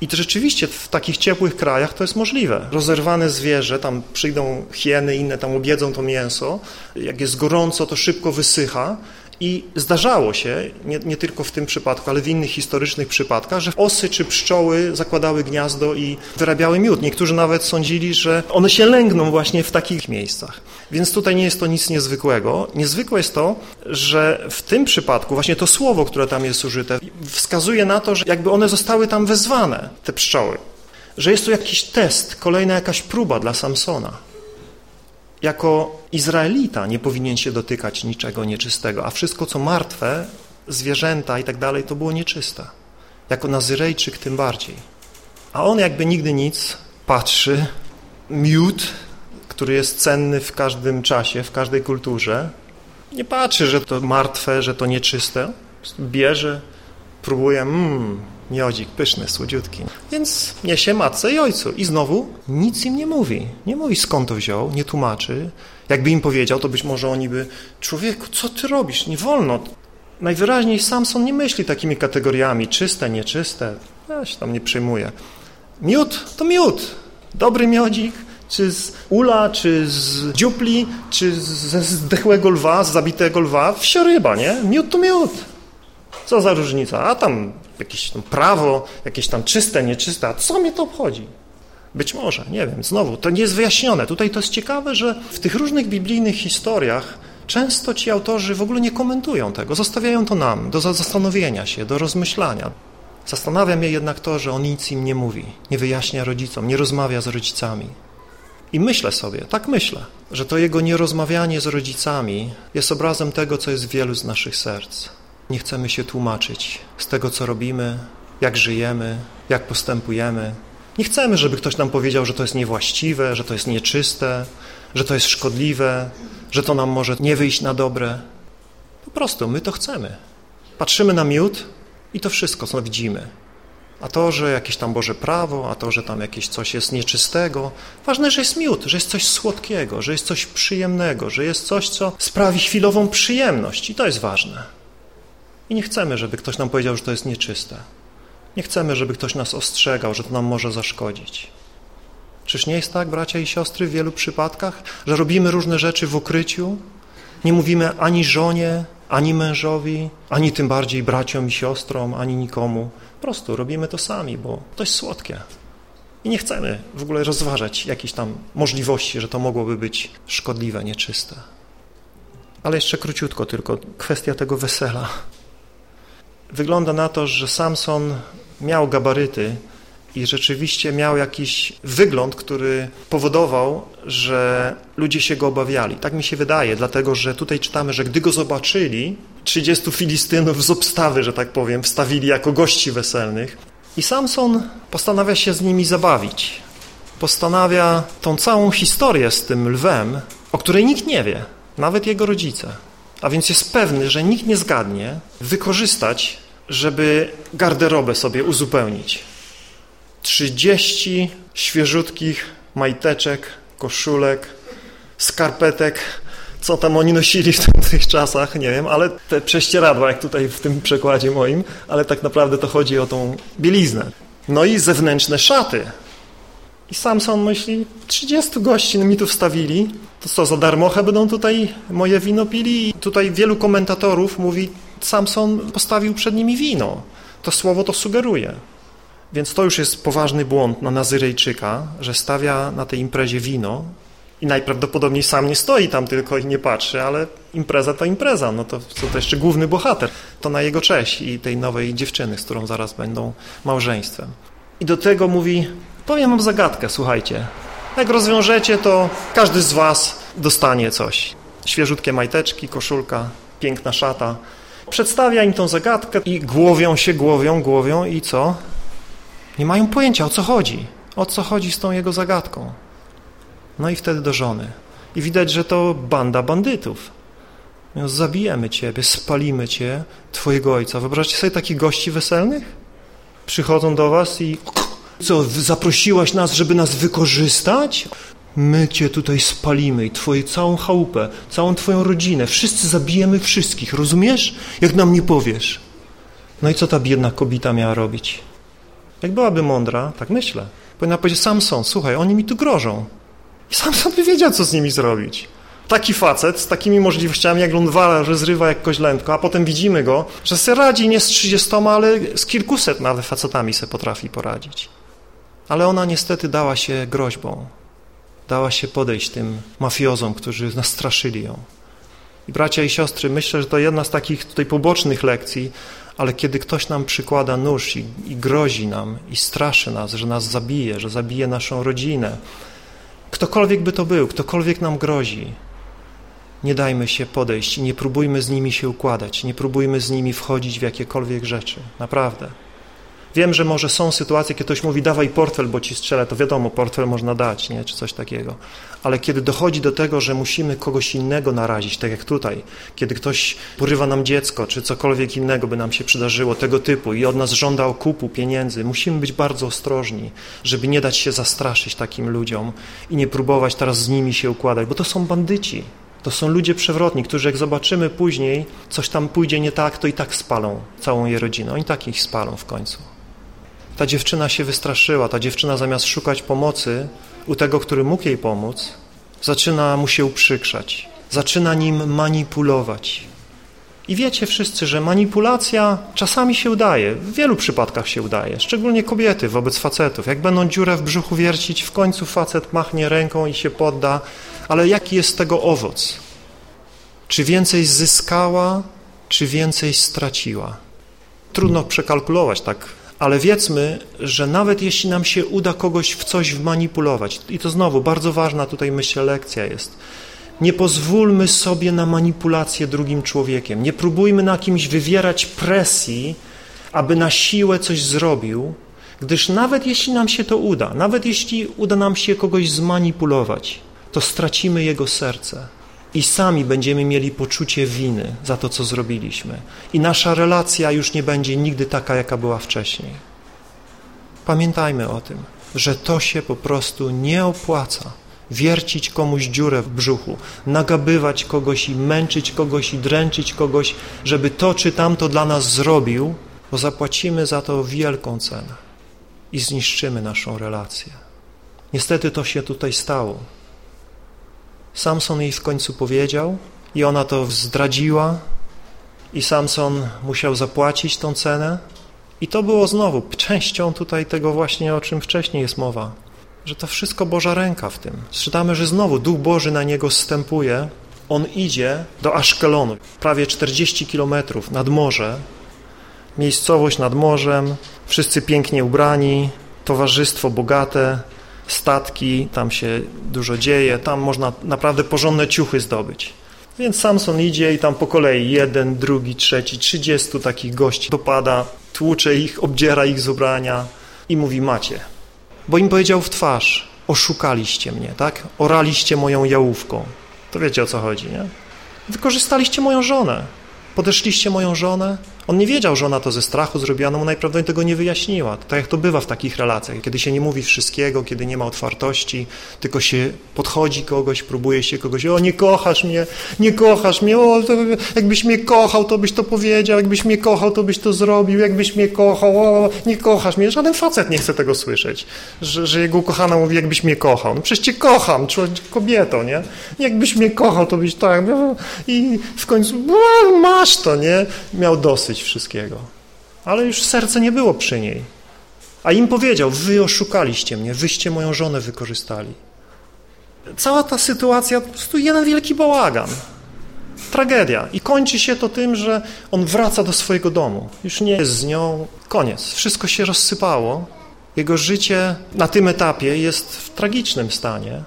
I to rzeczywiście w takich ciepłych krajach to jest możliwe. Rozerwane zwierzę, tam przyjdą hieny inne, tam objedzą to mięso. Jak jest gorąco, to szybko wysycha I zdarzało się, nie, nie, tylko w tym przypadku, ale w innych historycznych przypadkach, że osy czy pszczoły zakładały gniazdo i wyrabiały miód. Niektórzy nawet sądzili, że one się lęgną właśnie w takich miejscach. Więc tutaj nie jest to nic niezwykłego. Niezwykłe jest to, że w tym przypadku właśnie to słowo, które tam jest użyte, wskazuje na to, że jakby one zostały tam wezwane, te pszczoły. Że jest to jakiś test, kolejna jakaś próba dla Samsona jako Izraelita nie powinien się dotykać niczego nieczystego, a wszystko, co martwe, zwierzęta i tak dalej, to było nieczyste. Jako Nazyrejczyk tym bardziej. A on jakby nigdy nic patrzy, miód, który jest cenny w każdym czasie, w każdej kulturze, nie patrzy, że to martwe, że to nieczyste, bierze, próbuje, mmm, miodzik, pyszny, słodziutki. Więc niesie matce i ojcu i znowu nic im nie mówi. Nie mówi skąd to wziął, nie tłumaczy. Jakby im powiedział, to być może oni by, człowieku, co ty robisz, nie wolno. Najwyraźniej Samson nie myśli takimi kategoriami, czyste, nieczyste, ja się tam nie przejmuje. Miód to miód, dobry miodzik, czy z ula, czy z dziupli, czy ze zdechłego lwa, z zabitego lwa, wsioryba, nie? Miód to miód. Co za różnica? A tam jakieś tam prawo, jakieś tam czyste, nieczyste, a co mnie to obchodzi? Być może, nie wiem, znowu, to nie jest wyjaśnione. Tutaj to jest ciekawe, że w tych różnych biblijnych historiach często ci autorzy w ogóle nie komentują tego, zostawiają to nam, do zastanowienia się, do rozmyślania. Zastanawia mnie jednak to, że on nic im nie mówi, nie wyjaśnia rodzicom, nie rozmawia z rodzicami. I myślę sobie, tak myślę, że to jego nierozmawianie z rodzicami jest obrazem tego, co jest w wielu z naszych serc. Nie chcemy się tłumaczyć z tego, co robimy, jak żyjemy, jak postępujemy. Nie chcemy, żeby ktoś nam powiedział, że to jest niewłaściwe, że to jest nieczyste, że to jest szkodliwe, że to nam może nie wyjść na dobre. Po prostu my to chcemy. Patrzymy na miód i to wszystko, co widzimy. A to, że jakieś tam Boże prawo, a to, że tam jakieś coś jest nieczystego. Ważne, że jest miód, że jest coś słodkiego, że jest coś przyjemnego, że jest coś, co sprawi chwilową przyjemność. I to jest ważne. I nie chcemy, żeby ktoś nam powiedział, że to jest nieczyste. Nie chcemy, żeby ktoś nas ostrzegał, że to nam może zaszkodzić. Czyż nie jest tak, bracia i siostry, w wielu przypadkach, że robimy różne rzeczy w ukryciu? Nie mówimy ani żonie, ani mężowi, ani tym bardziej braciom i siostrom, ani nikomu. Po prostu robimy to sami, bo to jest słodkie. I nie chcemy w ogóle rozważać jakiejś tam możliwości, że to mogłoby być szkodliwe, nieczyste. Ale jeszcze króciutko tylko, kwestia tego wesela. Wygląda na to, że Samson miał gabaryty i rzeczywiście miał jakiś wygląd, który powodował, że ludzie się go obawiali. Tak mi się wydaje, dlatego że tutaj czytamy, że gdy go zobaczyli, 30 Filistynów z obstawy, że tak powiem, wstawili jako gości weselnych i Samson postanawia się z nimi zabawić. Postanawia tą całą historię z tym lwem, o której nikt nie wie, nawet jego rodzice. A więc jest pewny, że nikt nie zgadnie, wykorzystać żeby garderobę sobie uzupełnić. 30 świeżutkich majteczek, koszulek, skarpetek, co tam oni nosili w tych czasach, nie wiem, ale te prześcieradła, jak tutaj w tym przekładzie moim, ale tak naprawdę to chodzi o tą bieliznę. No i zewnętrzne szaty. I Samson myśli, 30 gości mi tu wstawili, to co, za darmochę będą tutaj moje wino pili? I tutaj wielu komentatorów mówi, Samson postawił przed nimi wino. To słowo to sugeruje. Więc to już jest poważny błąd na Nazyrejczyka, że stawia na tej imprezie wino i najprawdopodobniej sam nie stoi tam tylko i nie patrzy, ale impreza to impreza, no to, to jeszcze główny bohater. To na jego cześć i tej nowej dziewczyny, z którą zaraz będą małżeństwem. I do tego mówi, powiem wam zagadkę, słuchajcie. Jak rozwiążecie, to każdy z was dostanie coś. Świeżutkie majteczki, koszulka, piękna szata. Przedstawia im tą zagadkę i głowią się, głowią, głowią i co? Nie mają pojęcia, o co chodzi. O co chodzi z tą jego zagadką. No i wtedy do żony. I widać, że to banda bandytów. Zabijemy ciebie, spalimy cię, twojego ojca. Wyobraźcie sobie takich gości weselnych? Przychodzą do was i co, zaprosiłaś nas, żeby nas wykorzystać? My cię tutaj spalimy i twoją całą chałupę, całą twoją rodzinę, wszyscy zabijemy wszystkich, rozumiesz? Jak nam nie powiesz. No i co ta biedna kobieta miała robić? Jak byłaby mądra, tak myślę, powinna powiedzieć, Samson, słuchaj, oni mi tu grożą. I Samson by wiedział, co z nimi zrobić. Taki facet z takimi możliwościami jak Lundwala, że zrywa jak koźlętko, a potem widzimy go, że se radzi nie z trzydziestoma, ale z kilkuset nawet facetami se potrafi poradzić. Ale ona niestety dała się groźbą, dała się podejść tym mafiozom, którzy nastraszyli ją. I bracia i siostry, myślę, że to jedna z takich tutaj pobocznych lekcji, ale kiedy ktoś nam przykłada nóż i, i grozi nam i straszy nas, że nas zabije, że zabije naszą rodzinę, ktokolwiek by to był, ktokolwiek nam grozi, nie dajmy się podejść i nie próbujmy z nimi się układać, nie próbujmy z nimi wchodzić w jakiekolwiek rzeczy, naprawdę. Wiem, że może są sytuacje, kiedy ktoś mówi dawaj portfel, bo ci strzelę, to wiadomo, portfel można dać, nie, czy coś takiego. Ale kiedy dochodzi do tego, że musimy kogoś innego narazić, tak jak tutaj, kiedy ktoś porywa nam dziecko, czy cokolwiek innego by nam się przydarzyło tego typu i od nas żąda okupu, pieniędzy, musimy być bardzo ostrożni, żeby nie dać się zastraszyć takim ludziom i nie próbować teraz z nimi się układać, bo to są bandyci. To są ludzie przewrotni, którzy jak zobaczymy później, coś tam pójdzie nie tak, to i tak spalą całą jej rodzinę. Oni tak ich spalą w końcu. Ta dziewczyna się wystraszyła, ta dziewczyna zamiast szukać pomocy u tego, który mógł jej pomóc, zaczyna mu się uprzykrzać, zaczyna nim manipulować. I wiecie wszyscy, że manipulacja czasami się udaje, w wielu przypadkach się udaje, szczególnie kobiety wobec facetów. Jak będą dziurę w brzuchu wiercić, w końcu facet machnie ręką i się podda, ale jaki jest tego owoc? Czy więcej zyskała, czy więcej straciła? Trudno przekalkulować tak ale wiedzmy, że nawet jeśli nam się uda kogoś w coś wmanipulować, i to znowu bardzo ważna tutaj myślę lekcja jest, nie pozwólmy sobie na manipulację drugim człowiekiem, nie próbujmy na kimś wywierać presji, aby na siłę coś zrobił, gdyż nawet jeśli nam się to uda, nawet jeśli uda nam się kogoś zmanipulować, to stracimy jego serce i sami będziemy mieli poczucie winy za to, co zrobiliśmy. I nasza relacja już nie będzie nigdy taka, jaka była wcześniej. Pamiętajmy o tym, że to się po prostu nie opłaca. Wiercić komuś dziurę w brzuchu, nagabywać kogoś i męczyć kogoś i dręczyć kogoś, żeby to czy tamto dla nas zrobił, bo zapłacimy za to wielką cenę i zniszczymy naszą relację. Niestety to się tutaj stało. Samson jej w końcu powiedział i ona to zdradziła i Samson musiał zapłacić tą cenę. I to było znowu częścią tutaj tego właśnie, o czym wcześniej jest mowa, że to wszystko Boża ręka w tym. Czytamy, że znowu Duch Boży na niego zstępuje. On idzie do Aszkelonu, prawie 40 kilometrów nad morze, miejscowość nad morzem, wszyscy pięknie ubrani, towarzystwo bogate, statki, tam się dużo dzieje, tam można naprawdę porządne ciuchy zdobyć. Więc Samson idzie i tam po kolei jeden, drugi, trzeci, trzydziestu takich gości dopada, tłucze ich, obdziera ich z ubrania i mówi macie. Bo im powiedział w twarz, oszukaliście mnie, tak? Oraliście moją jałówką. To wiecie o co chodzi, nie? Wykorzystaliście moją żonę. Podeszliście moją żonę, on nie wiedział, że ona to ze strachu zrobiła, no mu najprawdopodobniej tego nie wyjaśniła. Tak jak to bywa w takich relacjach, kiedy się nie mówi wszystkiego, kiedy nie ma otwartości, tylko się podchodzi kogoś, próbuje się kogoś, o nie kochasz mnie, nie kochasz mnie, o jakbyś mnie kochał, to byś to powiedział, jakbyś mnie kochał, to byś to zrobił, jakbyś mnie kochał, o nie kochasz mnie. Żaden facet nie chce tego słyszeć, że, że jego ukochana mówi, jakbyś mnie kochał. No przecież cię kocham, kobieto, nie? Jakbyś mnie kochał, to byś tak, i w końcu, masz to, nie? Miał dosyć dosyć wszystkiego. Ale już serce nie było przy niej. A im powiedział, wy oszukaliście mnie, wyście moją żonę wykorzystali. Cała ta sytuacja po prostu jeden wielki bałagan. Tragedia. I kończy się to tym, że on wraca do swojego domu. Już nie jest z nią. Koniec. Wszystko się rozsypało. Jego życie na tym etapie jest w tragicznym stanie.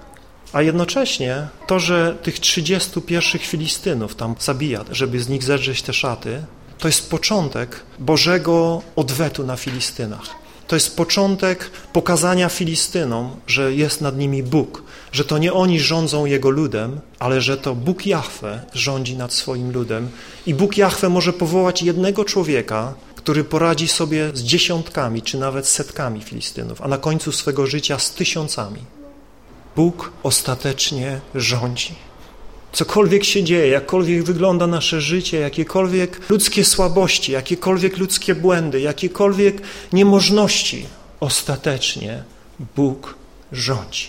A jednocześnie to, że tych 30 pierwszych Filistynów tam zabija, żeby z nich zedrzeć te szaty, to jest początek Bożego odwetu na Filistynach. To jest początek pokazania Filistynom, że jest nad nimi Bóg, że to nie oni rządzą Jego ludem, ale że to Bóg Jahwe rządzi nad swoim ludem i Bóg Jahwe może powołać jednego człowieka, który poradzi sobie z dziesiątkami czy nawet setkami Filistynów, a na końcu swego życia z tysiącami. Bóg ostatecznie rządzi. Cokolwiek się dzieje, jakkolwiek wygląda nasze życie, jakiekolwiek ludzkie słabości, jakiekolwiek ludzkie błędy, jakiekolwiek niemożności, ostatecznie Bóg rządzi.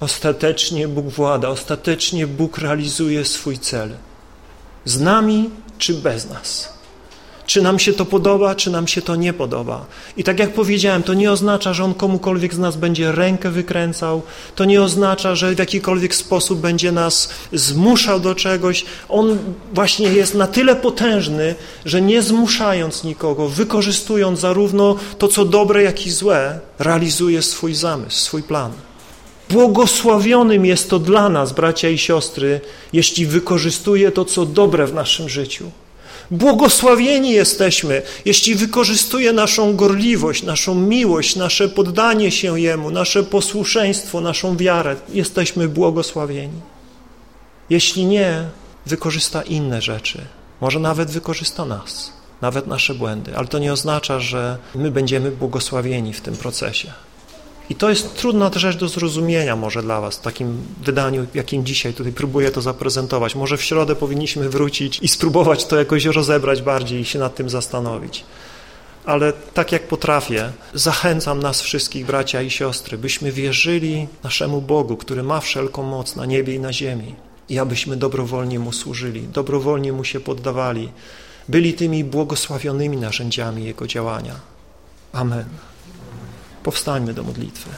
ostatecznie Bóg włada, ostatecznie Bóg realizuje swój cel. Z nami czy bez nas. Czy nam się to podoba, czy nam się to nie podoba. I tak jak powiedziałem, to nie oznacza, że On komukolwiek z nas będzie rękę wykręcał, to nie oznacza, że w jakikolwiek sposób będzie nas zmuszał do czegoś. On właśnie jest na tyle potężny, że nie zmuszając nikogo, wykorzystując zarówno to, co dobre, jak i złe, realizuje swój zamysł, swój plan. Błogosławionym jest to dla nas, bracia i siostry, jeśli wykorzystuje to, co dobre w naszym życiu. Błogosławieni jesteśmy, jeśli wykorzystuje naszą gorliwość, naszą miłość, nasze poddanie się Jemu, nasze posłuszeństwo, naszą wiarę. Jesteśmy błogosławieni. Jeśli nie, wykorzysta inne rzeczy. Może nawet wykorzysta nas, nawet nasze błędy, ale to nie oznacza, że my będziemy błogosławieni w tym procesie. I to jest trudna rzecz do zrozumienia może dla Was w takim wydaniu, jakim dzisiaj tutaj próbuję to zaprezentować. Może w środę powinniśmy wrócić i spróbować to jakoś rozebrać bardziej i się nad tym zastanowić. Ale tak jak potrafię, zachęcam nas wszystkich, bracia i siostry, byśmy wierzyli naszemu Bogu, który ma wszelką moc na niebie i na ziemi i abyśmy dobrowolnie Mu służyli, dobrowolnie Mu się poddawali, byli tymi błogosławionymi narzędziami Jego działania. Amen. Powstańmy do modlitwy.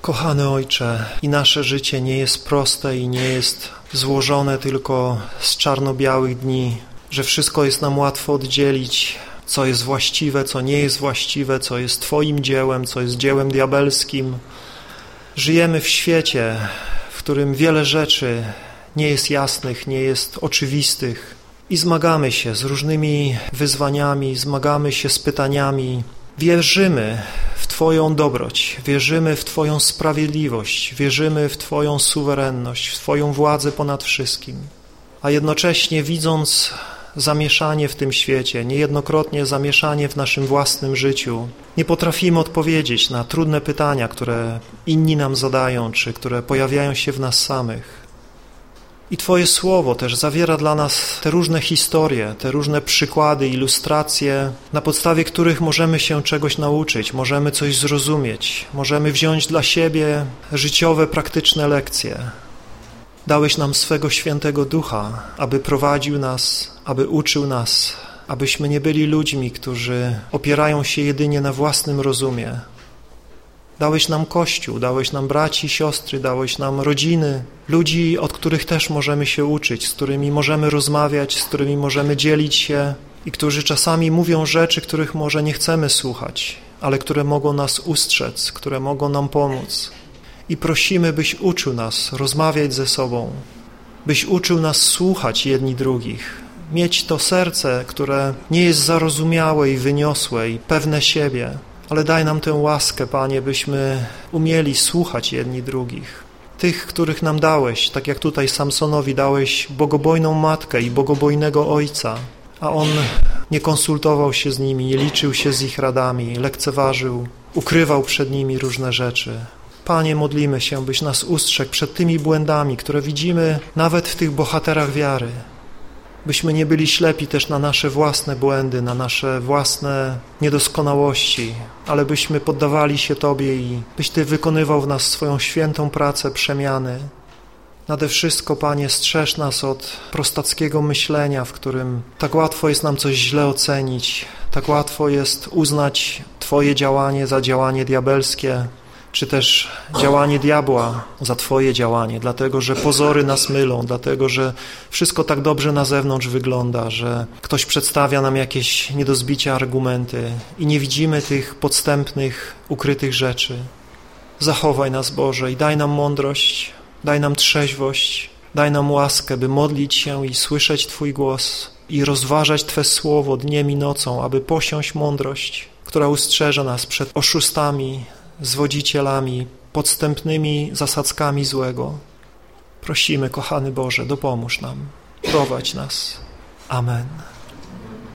Kochany Ojcze, i nasze życie nie jest proste i nie jest złożone tylko z czarno-białych dni, że wszystko jest nam łatwo oddzielić, co jest właściwe, co nie jest właściwe, co jest Twoim dziełem, co jest dziełem diabelskim. Żyjemy w świecie, w którym wiele rzeczy nie jest jasnych, nie jest oczywistych i zmagamy się z różnymi wyzwaniami, zmagamy się z pytaniami, Wierzymy w Twoją dobroć, wierzymy w Twoją sprawiedliwość, wierzymy w Twoją suwerenność, w Twoją władzę ponad wszystkim, a jednocześnie widząc zamieszanie w tym świecie, niejednokrotnie zamieszanie w naszym własnym życiu, nie potrafimy odpowiedzieć na trudne pytania, które inni nam zadają, czy które pojawiają się w nas samych. I Twoje Słowo też zawiera dla nas te różne historie, te różne przykłady, ilustracje, na podstawie których możemy się czegoś nauczyć, możemy coś zrozumieć, możemy wziąć dla siebie życiowe, praktyczne lekcje. Dałeś nam swego świętego ducha, aby prowadził nas, aby uczył nas, abyśmy nie byli ludźmi, którzy opierają się jedynie na własnym rozumie, Dałeś nam Kościół, dałeś nam braci, siostry, dałeś nam rodziny, ludzi, od których też możemy się uczyć, z którymi możemy rozmawiać, z którymi możemy dzielić się i którzy czasami mówią rzeczy, których może nie chcemy słuchać, ale które mogą nas ustrzec, które mogą nam pomóc. I prosimy, byś uczył nas rozmawiać ze sobą, byś uczył nas słuchać jedni drugich, mieć to serce, które nie jest zarozumiałe i wyniosłe i pewne siebie, ale daj nam tę łaskę, Panie, byśmy umieli słuchać jedni drugich. Tych, których nam dałeś, tak jak tutaj Samsonowi dałeś bogobojną matkę i bogobojnego ojca, a on nie konsultował się z nimi, nie liczył się z ich radami, lekceważył, ukrywał przed nimi różne rzeczy. Panie, modlimy się, byś nas ustrzegł przed tymi błędami, które widzimy nawet w tych bohaterach wiary, byśmy nie byli ślepi też na nasze własne błędy, na nasze własne niedoskonałości, ale byśmy poddawali się Tobie i byś Ty wykonywał w nas swoją świętą pracę przemiany. Nade wszystko, Panie, strzeż nas od prostackiego myślenia, w którym tak łatwo jest nam coś źle ocenić, tak łatwo jest uznać Twoje działanie za działanie diabelskie, czy też działanie diabła za Twoje działanie, dlatego że pozory nas mylą, dlatego że wszystko tak dobrze na zewnątrz wygląda, że ktoś przedstawia nam jakieś nie argumenty i nie widzimy tych podstępnych, ukrytych rzeczy. Zachowaj nas, Boże, i daj nam mądrość, daj nam trzeźwość, daj nam łaskę, by modlić się i słyszeć Twój głos i rozważać Twe słowo dniem i nocą, aby posiąść mądrość, która ustrzeże nas przed oszustami, zwodzicielami, podstępnymi zasadzkami złego. Prosimy, kochany Boże, dopomóż nam, prowadź nas. Amen.